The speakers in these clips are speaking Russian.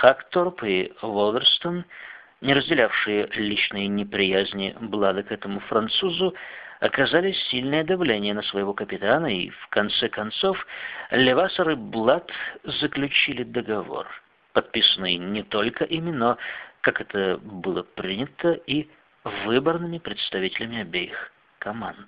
Хакторп и Волверстон, не разделявшие личной неприязни Блада к этому французу, оказали сильное давление на своего капитана, и в конце концов Левасер и Блад заключили договор, подписанный не только ими, но, как это было принято, и выборными представителями обеих команд.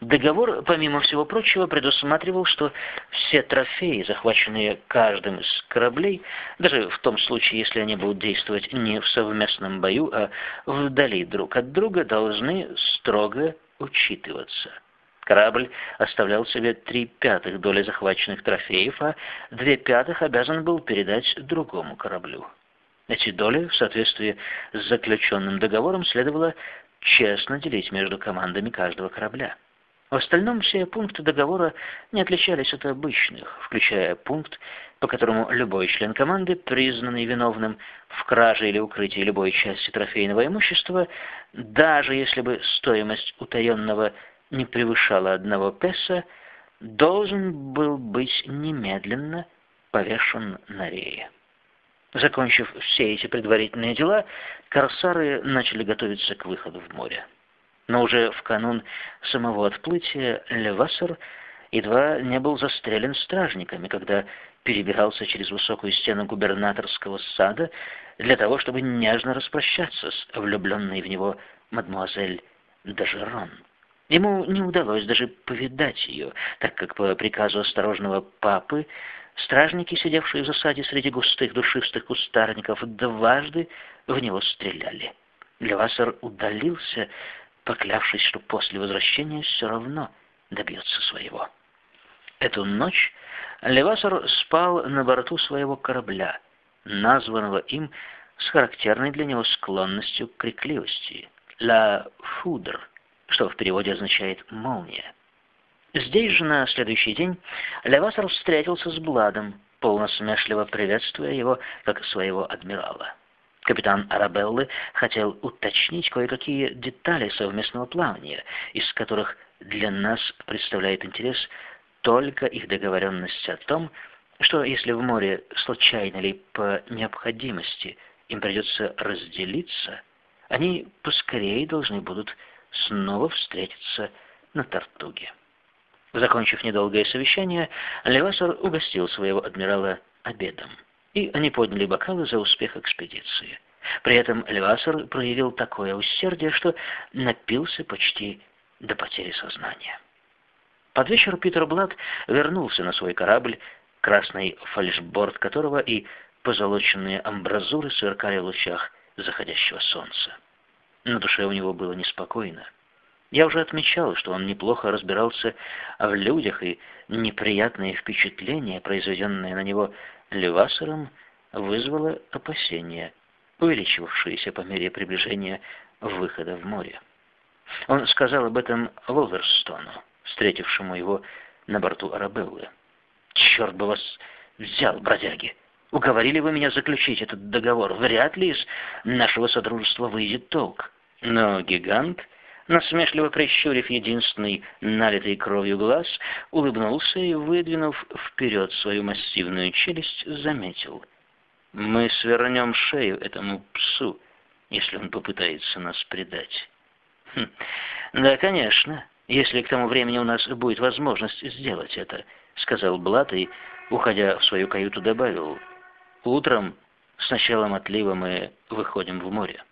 Договор, помимо всего прочего, предусматривал, что все трофеи, захваченные каждым из кораблей, даже в том случае, если они будут действовать не в совместном бою, а вдали друг от друга, должны строго учитываться. Корабль оставлял себе три пятых доли захваченных трофеев, а две пятых обязан был передать другому кораблю. Эти доли, в соответствии с заключенным договором, следовало честно делить между командами каждого корабля. В остальном все пункты договора не отличались от обычных, включая пункт, по которому любой член команды, признанный виновным в краже или укрытии любой части трофейного имущества, даже если бы стоимость утаенного не превышала одного песа, должен был быть немедленно повешен на рее. Закончив все эти предварительные дела, корсары начали готовиться к выходу в море. Но уже в канун самого отплытия Левассер едва не был застрелен стражниками, когда перебирался через высокую стену губернаторского сада для того, чтобы нежно распрощаться с влюбленной в него мадмуазель Дажерон. Ему не удалось даже повидать ее, так как по приказу осторожного папы стражники, сидевшие в засаде среди густых душистых кустарников, дважды в него стреляли. Левассер удалился, поклявшись, что после возвращения все равно добьется своего. Эту ночь Левасор спал на борту своего корабля, названного им с характерной для него склонностью к крикливости «La Foudre», что в переводе означает «молния». Здесь же на следующий день Левасор встретился с Бладом, полносмешливо приветствуя его как своего адмирала. Капитан Арабеллы хотел уточнить кое-какие детали совместного плавания, из которых для нас представляет интерес только их договоренность о том, что если в море случайно или по необходимости им придется разделиться, они поскорее должны будут снова встретиться на Тартуге. Закончив недолгое совещание, Левасор угостил своего адмирала обедом и они подняли бокалы за успех экспедиции. При этом Левасер проявил такое усердие, что напился почти до потери сознания. Под вечер Питер Блад вернулся на свой корабль, красный фальшборд которого и позолоченные амбразуры сверкали в лучах заходящего солнца. На душе у него было неспокойно. Я уже отмечал, что он неплохо разбирался в людях, и неприятные впечатления, произведенные на него Левасером, вызвало опасения, увеличивавшиеся по мере приближения выхода в море. Он сказал об этом Волверстону, встретившему его на борту Арабеллы. «Черт бы вас взял, бродяги! Уговорили вы меня заключить этот договор. Вряд ли из нашего содружества выйдет толк». Но гигант насмешливо прищурив единственный налитый кровью глаз, улыбнулся и, выдвинув вперед свою массивную челюсть, заметил. «Мы свернем шею этому псу, если он попытается нас предать». Хм. «Да, конечно, если к тому времени у нас будет возможность сделать это», — сказал Блат и, уходя в свою каюту, добавил. «Утром с началом отлива мы выходим в море».